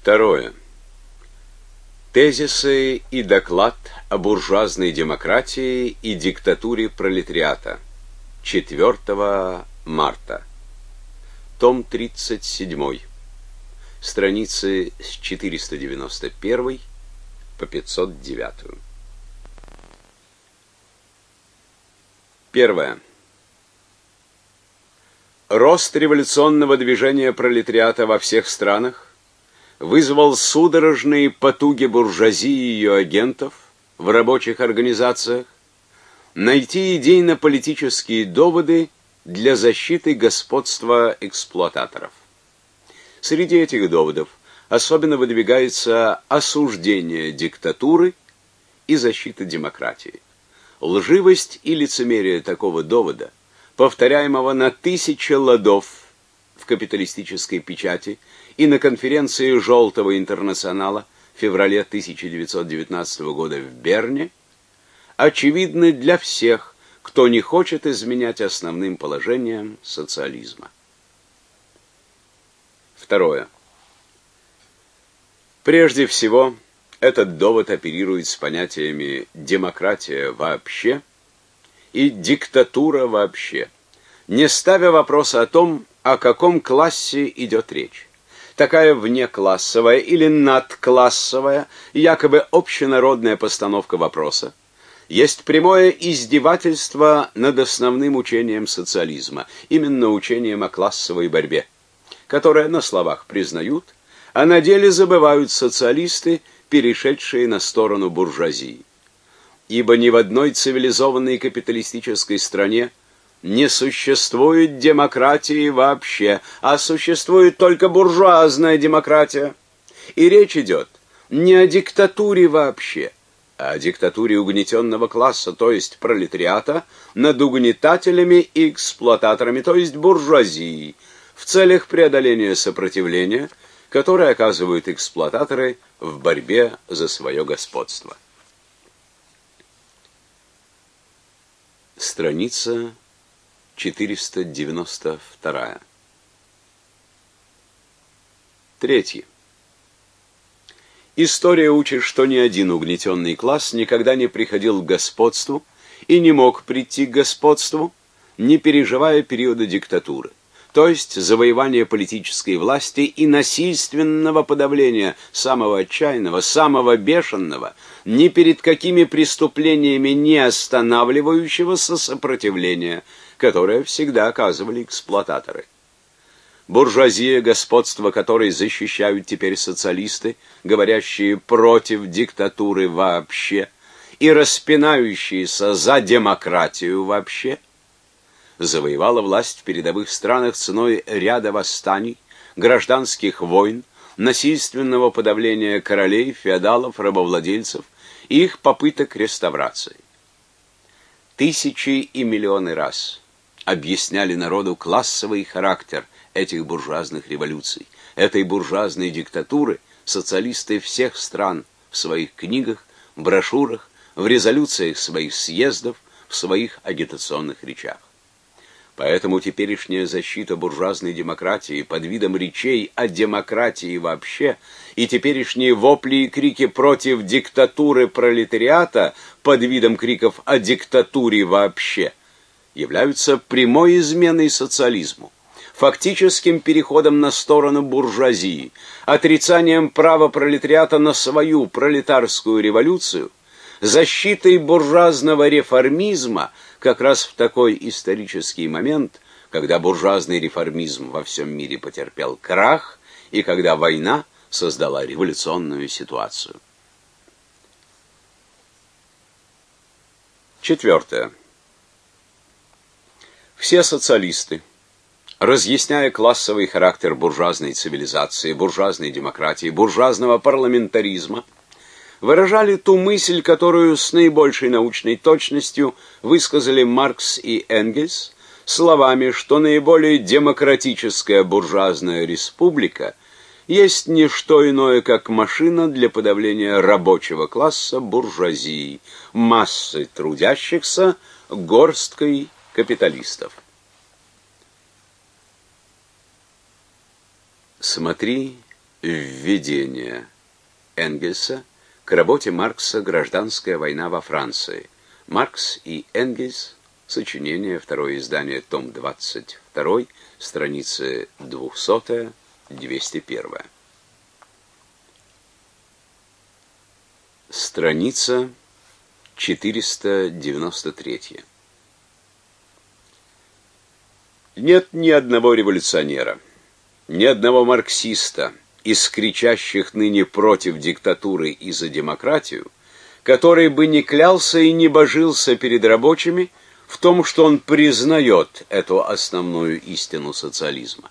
Второе. Тезисы и доклад о буржуазной демократии и диктатуре пролетариата. 4 марта. Том 37. Страницы с 491 по 509. Первое. Рост революционного движения пролетариата во всех странах вызвал судорожные потуги буржуазии и ее агентов в рабочих организациях найти идейно-политические доводы для защиты господства эксплуататоров. Среди этих доводов особенно выдвигается осуждение диктатуры и защита демократии. Лживость и лицемерие такого довода, повторяемого на тысячи ладов в капиталистической печати, и на конференции Желтого интернационала в феврале 1919 года в Берне очевидны для всех, кто не хочет изменять основным положениям социализма. Второе. Прежде всего, этот довод оперирует с понятиями демократия вообще и диктатура вообще, не ставя вопроса о том, о каком классе идет речь такая внеклассовая или надклассовая, якобы общенародная постановка вопроса, есть прямое издевательство над основным учением социализма, именно учением о классовой борьбе, которое на словах признают, а на деле забывают социалисты, перешедшие на сторону буржуазии. Ибо ни в одной цивилизованной капиталистической стране не существует демократии вообще, а существует только буржуазная демократия. И речь идет не о диктатуре вообще, а о диктатуре угнетенного класса, то есть пролетариата, над угнетателями и эксплуататорами, то есть буржуазией, в целях преодоления сопротивления, которое оказывают эксплуататоры в борьбе за свое господство. Страница 492. Третье. История учит, что ни один угнетенный класс никогда не приходил к господству и не мог прийти к господству, не переживая периода диктатуры то есть завоевание политической власти и насильственного подавления самого отчаянного, самого бешеного, ни перед какими преступлениями не останавливающегося сопротивления, которое всегда оказывали эксплуататоры. Буржуазия, господство которой защищают теперь социалисты, говорящие против диктатуры вообще и распинающиеся за демократию вообще – завоевала власть в передовых странах ценой ряда восстаний, гражданских войн, насильственного подавления королей, феодалов, рабовладельцев и их попыток реставрации. Тысячи и миллионы раз объясняли народу классовый характер этих буржуазных революций, этой буржуазной диктатуры социалисты всех стран в своих книгах, брошюрах, в резолюциях своих съездов, в своих агитационных речах. Поэтому теперешняя защита буржуазной демократии под видом речей о демократии вообще и теперешние вопли и крики против диктатуры пролетариата под видом криков о диктатуре вообще являются прямой изменой социализму, фактическим переходом на сторону буржуазии, отрицанием права пролетариата на свою пролетарскую революцию, защитой буржуазного реформизма – как раз в такой исторический момент, когда буржуазный реформизм во всем мире потерпел крах и когда война создала революционную ситуацию. Четвертое. Все социалисты, разъясняя классовый характер буржуазной цивилизации, буржуазной демократии, буржуазного парламентаризма, выражали ту мысль, которую с наибольшей научной точностью высказали Маркс и Энгельс словами, что наиболее демократическая буржуазная республика есть не что иное, как машина для подавления рабочего класса буржуазии, массы трудящихся горсткой капиталистов. Смотри Введение Энгельса к работе Маркса «Гражданская война во Франции». Маркс и Энгельс. Сочинение. Второе издание. Том 22. Страницы 200-201. Страница 493. Нет ни одного революционера, ни одного марксиста из кричащих ныне против диктатуры и за демократию, который бы не клялся и не божился перед рабочими в том, что он признает эту основную истину социализма.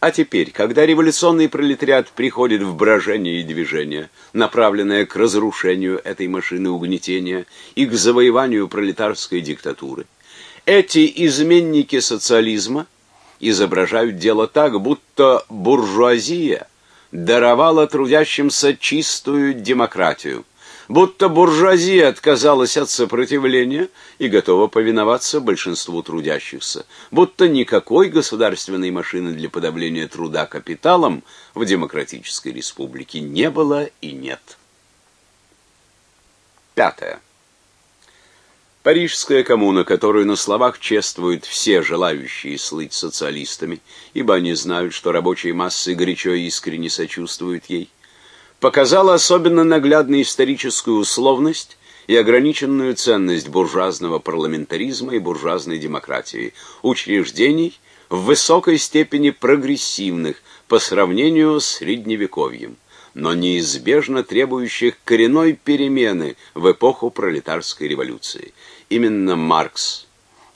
А теперь, когда революционный пролетариат приходит в брожение и движение, направленное к разрушению этой машины угнетения и к завоеванию пролетарской диктатуры, эти изменники социализма изображают дело так, будто буржуазия даровала трудящимся чистую демократию – будто буржуазия отказалась от сопротивления и готова повиноваться большинству трудящихся, будто никакой государственной машины для подавления труда капиталом в демократической республике не было и нет. Пятое. Парижская коммуна, которую на словах чествуют все желающие слыть социалистами, ибо они знают, что рабочие массы горячо и искренне сочувствуют ей, показала особенно наглядную историческую условность и ограниченную ценность буржуазного парламентаризма и буржуазной демократии, учреждений в высокой степени прогрессивных по сравнению с средневековьем, но неизбежно требующих коренной перемены в эпоху пролетарской революции. Именно Маркс,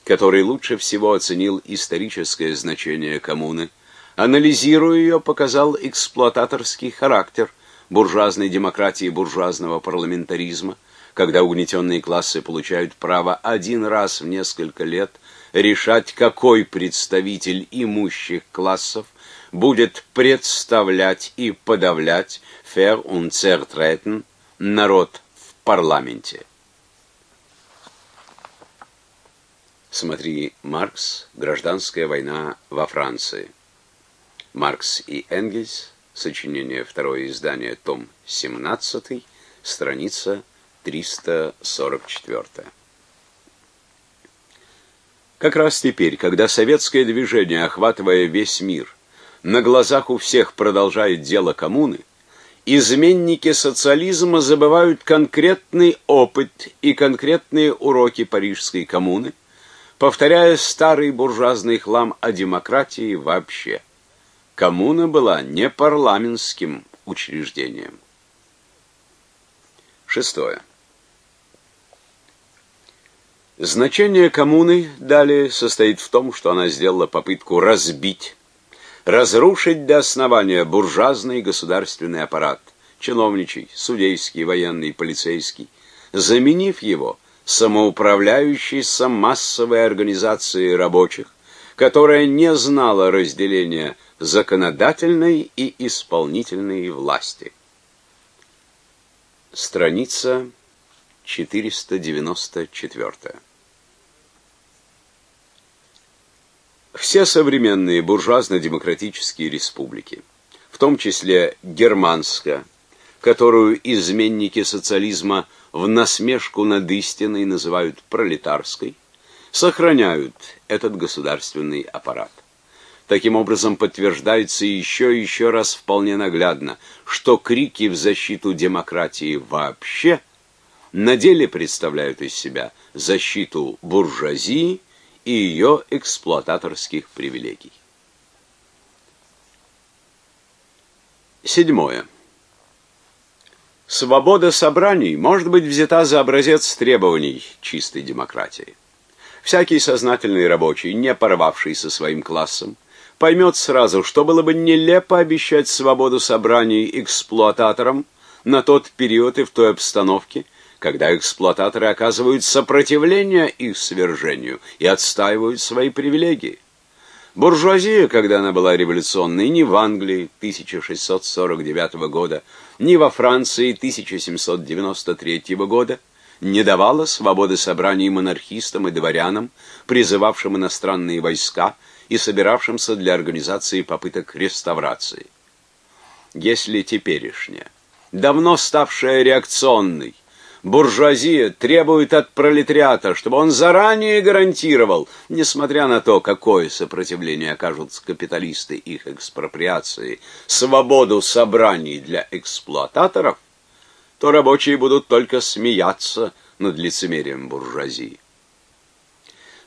который лучше всего оценил историческое значение коммуны, анализируя ее, показал эксплуататорский характер – буржуазной демократии и буржуазного парламентаризма, когда угнетенные классы получают право один раз в несколько лет решать, какой представитель имущих классов будет представлять и подавлять fair und zertreten народ в парламенте. Смотри Маркс Гражданская война во Франции. Маркс и Энгельс Сочинение, второе издание, том 17, страница 344. Как раз теперь, когда советское движение, охватывая весь мир, на глазах у всех продолжает дело коммуны, изменники социализма забывают конкретный опыт и конкретные уроки парижской коммуны, повторяя старый буржуазный хлам о демократии вообще – коммуна была не парламентским учреждением. Шестое. Значение коммуны далее состоит в том, что она сделала попытку разбить, разрушить до основания буржуазный государственный аппарат, чиновничий, судейский, военный, полицейский, заменив его самоуправляющейся массовой организацией рабочих, которая не знала разделения законодательной и исполнительной власти. Страница 494. Все современные буржуазно-демократические республики, в том числе германская, которую изменники социализма в насмешку над истиной называют пролетарской, сохраняют этот государственный аппарат. Таким образом подтверждается еще и еще раз вполне наглядно, что крики в защиту демократии вообще на деле представляют из себя защиту буржуазии и ее эксплуататорских привилегий. Седьмое. Свобода собраний может быть взята за образец требований чистой демократии. Всякий сознательный рабочий, не порвавший со своим классом, поймет сразу, что было бы нелепо обещать свободу собраний эксплуататорам на тот период и в той обстановке, когда эксплуататоры оказывают сопротивление их свержению и отстаивают свои привилегии. Буржуазия, когда она была революционной, ни в Англии 1649 года, ни во Франции 1793 года не давала свободы собраний монархистам и дворянам, призывавшим иностранные войска и собиравшимся для организации попыток реставрации. если теперешняя, давно ставшая реакционной, буржуазия требует от пролетариата, чтобы он заранее гарантировал, несмотря на то, какое сопротивление окажут капиталисты их экспроприации, свободу собраний для эксплуататоров, то рабочие будут только смеяться над лицемерием буржуазии.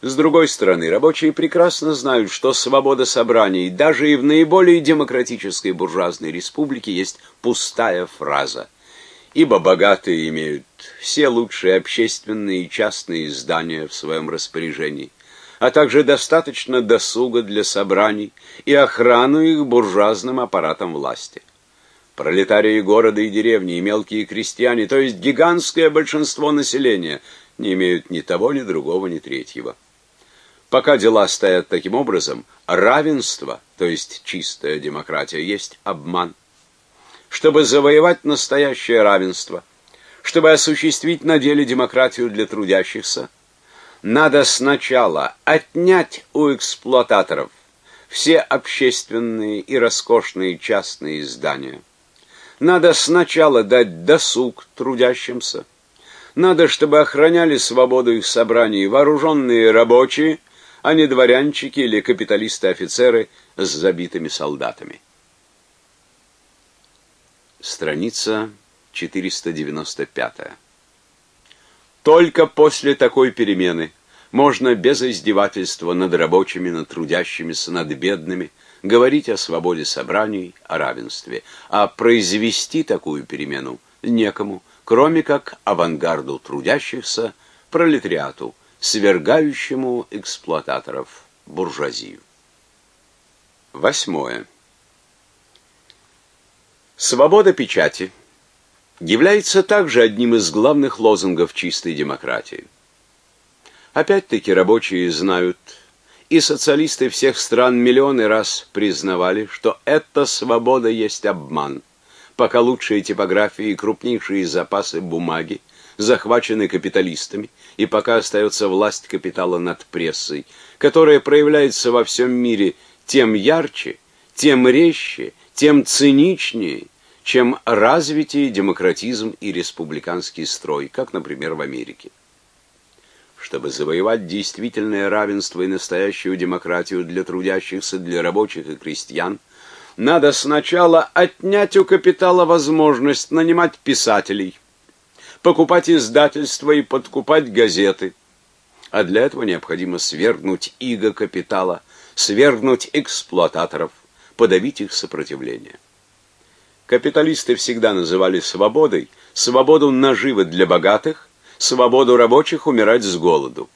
С другой стороны, рабочие прекрасно знают, что свобода собраний даже и в наиболее демократической буржуазной республике есть пустая фраза. Ибо богатые имеют все лучшие общественные и частные здания в своем распоряжении, а также достаточно досуга для собраний и охрану их буржуазным аппаратом власти. Пролетарии города и деревни и мелкие крестьяне, то есть гигантское большинство населения, не имеют ни того, ни другого, ни третьего. Пока дела стоят таким образом, равенство, то есть чистая демократия, есть обман. Чтобы завоевать настоящее равенство, чтобы осуществить на деле демократию для трудящихся, надо сначала отнять у эксплуататоров все общественные и роскошные частные здания. Надо сначала дать досуг трудящимся. Надо, чтобы охраняли свободу их собраний вооруженные рабочие – а не дворянчики или капиталисты-офицеры с забитыми солдатами. Страница 495. Только после такой перемены можно без издевательства над рабочими, над трудящимися, над бедными говорить о свободе собраний, о равенстве, а произвести такую перемену некому, кроме как авангарду трудящихся, пролетариату, свергающему эксплуататоров буржуазию. Восьмое. Свобода печати является также одним из главных лозунгов чистой демократии. Опять-таки рабочие знают, и социалисты всех стран миллионы раз признавали, что эта свобода есть обман, пока лучшие типографии и крупнейшие запасы бумаги захвачены капиталистами, и пока остается власть капитала над прессой, которая проявляется во всем мире тем ярче, тем резче, тем циничнее, чем развитие демократизм и республиканский строй, как, например, в Америке. Чтобы завоевать действительное равенство и настоящую демократию для трудящихся, для рабочих и крестьян, надо сначала отнять у капитала возможность нанимать писателей, покупать издательства и подкупать газеты. А для этого необходимо свергнуть иго капитала, свергнуть эксплуататоров, подавить их сопротивление. Капиталисты всегда называли свободой свободу наживы для богатых, свободу рабочих умирать с голоду.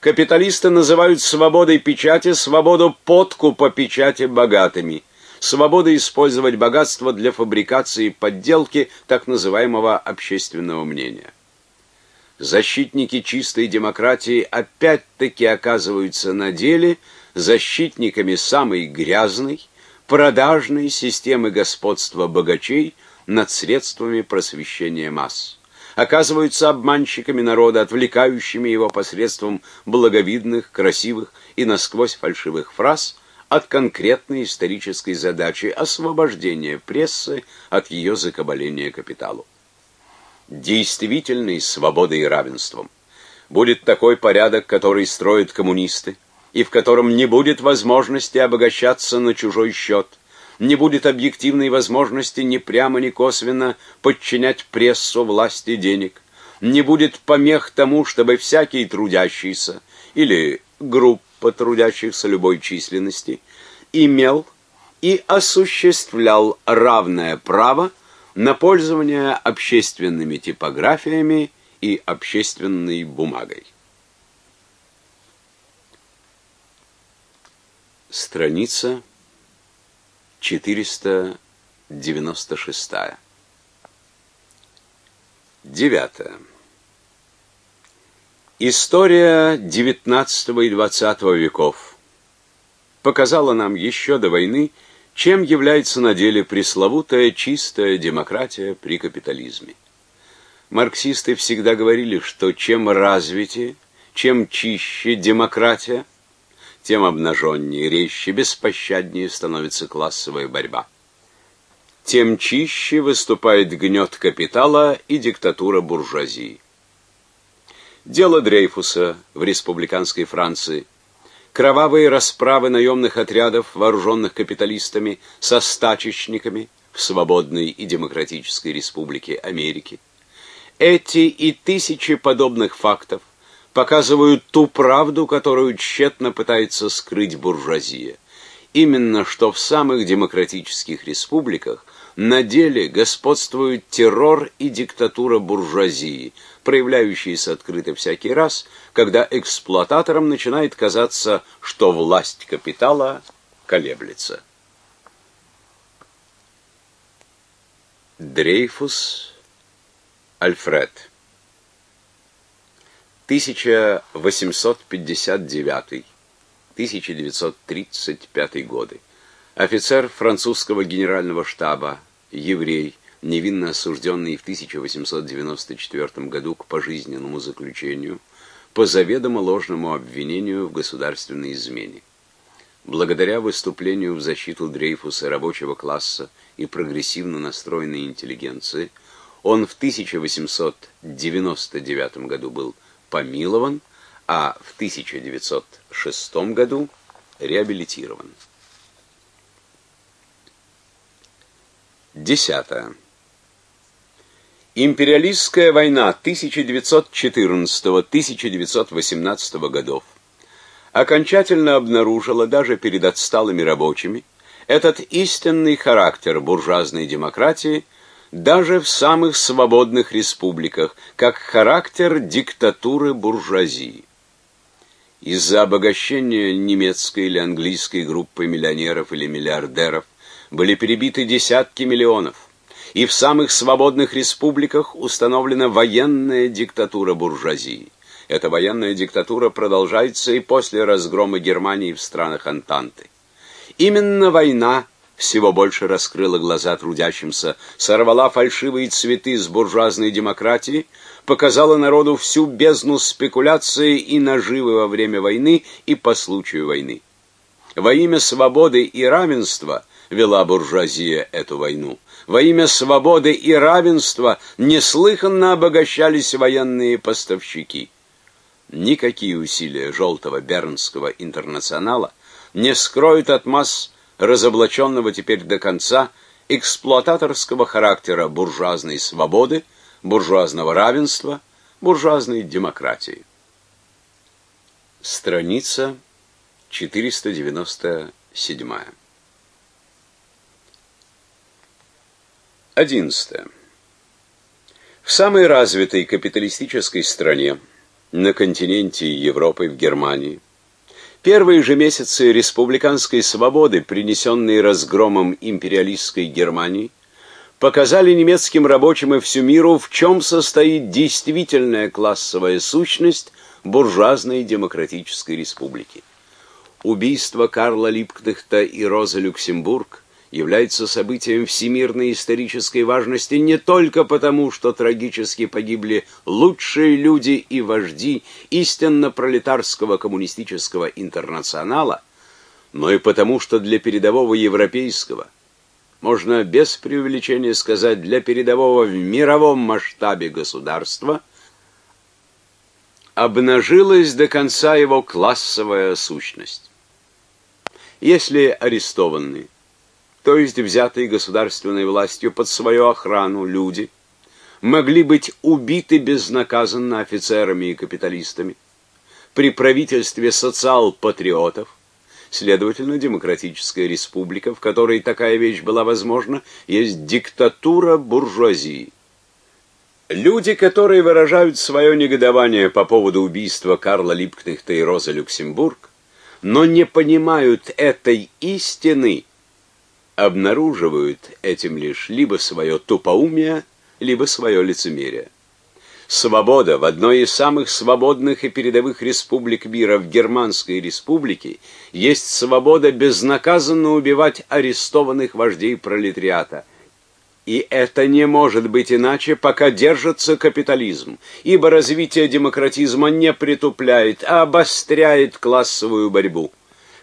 Капиталисты называют свободой печати свободу подкупа печати богатыми – свобода использовать богатство для фабрикации подделки так называемого общественного мнения. Защитники чистой демократии опять-таки оказываются на деле защитниками самой грязной, продажной системы господства богачей над средствами просвещения масс. Оказываются обманщиками народа, отвлекающими его посредством благовидных, красивых и насквозь фальшивых фраз – от конкретной исторической задачи освобождения прессы от ее закабаления капиталу. Действительной свободой и равенством будет такой порядок, который строят коммунисты, и в котором не будет возможности обогащаться на чужой счет, не будет объективной возможности ни прямо, ни косвенно подчинять прессу власти денег, не будет помех тому, чтобы всякий трудящийся или группа трудящихся любой численности, имел и осуществлял равное право на пользование общественными типографиями и общественной бумагой. Страница 496. Девятое. История XIX и XX веков показала нам еще до войны, чем является на деле пресловутая чистая демократия при капитализме. Марксисты всегда говорили, что чем развитее, чем чище демократия, тем обнаженнее, резче, беспощаднее становится классовая борьба. тем чище выступает гнет капитала и диктатура буржуазии. Дело Дрейфуса в республиканской Франции, кровавые расправы наемных отрядов, вооруженных капиталистами, со стачечниками в свободной и демократической республике Америки. Эти и тысячи подобных фактов показывают ту правду, которую тщетно пытается скрыть буржуазия. Именно что в самых демократических республиках на деле господствуют террор и диктатура буржуазии, проявляющиеся открыто всякий раз, когда эксплуататорам начинает казаться, что власть капитала колеблется. Дрейфус Альфред 1859-1935 годы Офицер французского генерального штаба, еврей, невинно осужденный в 1894 году к пожизненному заключению по заведомо ложному обвинению в государственной измене. Благодаря выступлению в защиту Дрейфуса рабочего класса и прогрессивно настроенной интеллигенции, он в 1899 году был помилован, а в 1906 году реабилитирован. Десятое. Империалистская война 1914-1918 годов окончательно обнаружила даже перед отсталыми рабочими этот истинный характер буржуазной демократии даже в самых свободных республиках, как характер диктатуры буржуазии. Из-за обогащения немецкой или английской группы миллионеров или миллиардеров были перебиты десятки миллионов, и в самых свободных республиках установлена военная диктатура буржуазии. Эта военная диктатура продолжается и после разгрома Германии в странах Антанты. Именно война всего больше раскрыла глаза трудящимся, сорвала фальшивые цветы с буржуазной демократии, показала народу всю бездну спекуляции и наживы во время войны и по случаю войны. Во имя свободы и равенства вела буржуазия эту войну. Во имя свободы и равенства неслыханно обогащались военные поставщики. Никакие усилия желтого бернского интернационала не скроют от масс разоблаченного теперь до конца эксплуататорского характера буржуазной свободы, буржуазного равенства, буржуазной демократии. Страница 497. 11. В самой развитой капиталистической стране, на континенте Европы, в Германии, первые же месяцы республиканской свободы, принесенные разгромом империалистской Германии, показали немецким рабочим и всю миру, в чем состоит действительная классовая сущность буржуазной демократической республики. Убийство Карла Липкнехта и Розы Люксембург является событием всемирной исторической важности не только потому, что трагически погибли лучшие люди и вожди истинно пролетарского коммунистического интернационала, но и потому, что для передового европейского, можно без преувеличения сказать, для передового в мировом масштабе государства обнажилась до конца его классовая сущность. Если арестованный то есть взятые государственной властью под свою охрану люди, могли быть убиты безнаказанно офицерами и капиталистами при правительстве социал-патриотов, следовательно, демократическая республика, в которой такая вещь была возможна, есть диктатура буржуазии. Люди, которые выражают свое негодование по поводу убийства Карла Липкнехта и Розы Люксембург, но не понимают этой истины, обнаруживают этим лишь либо свое тупоумие, либо свое лицемерие. Свобода в одной из самых свободных и передовых республик мира, в Германской республике, есть свобода безнаказанно убивать арестованных вождей пролетариата. И это не может быть иначе, пока держится капитализм, ибо развитие демократизма не притупляет, а обостряет классовую борьбу.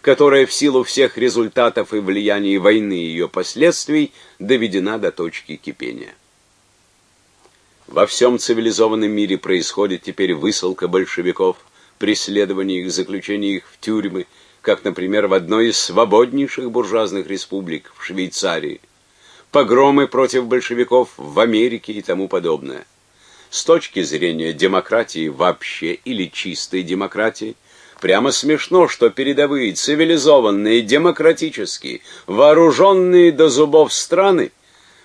Которая в силу всех результатов и влияний войны и ее последствий доведена до точки кипения. Во всем цивилизованном мире происходит теперь высылка большевиков, преследование их, заключение их в тюрьмы, как, например, в одной из свободнейших буржуазных республик в Швейцарии, погромы против большевиков в Америке и тому подобное. С точки зрения демократии вообще или чистой демократии, прямо смешно, что передовые цивилизованные, демократические, вооруженные до зубов страны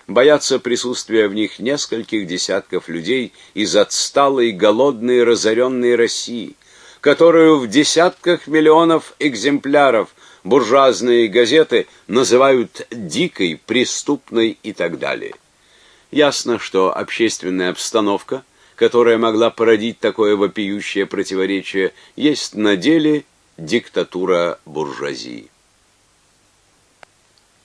боятся присутствия в них нескольких десятков людей из отсталой, голодной, разоренной России, которую в десятках миллионов экземпляров буржуазные газеты называют дикой, преступной и так далее. Ясно, что общественная обстановка, которая могла породить такое вопиющее противоречие, есть на деле диктатура буржуазии.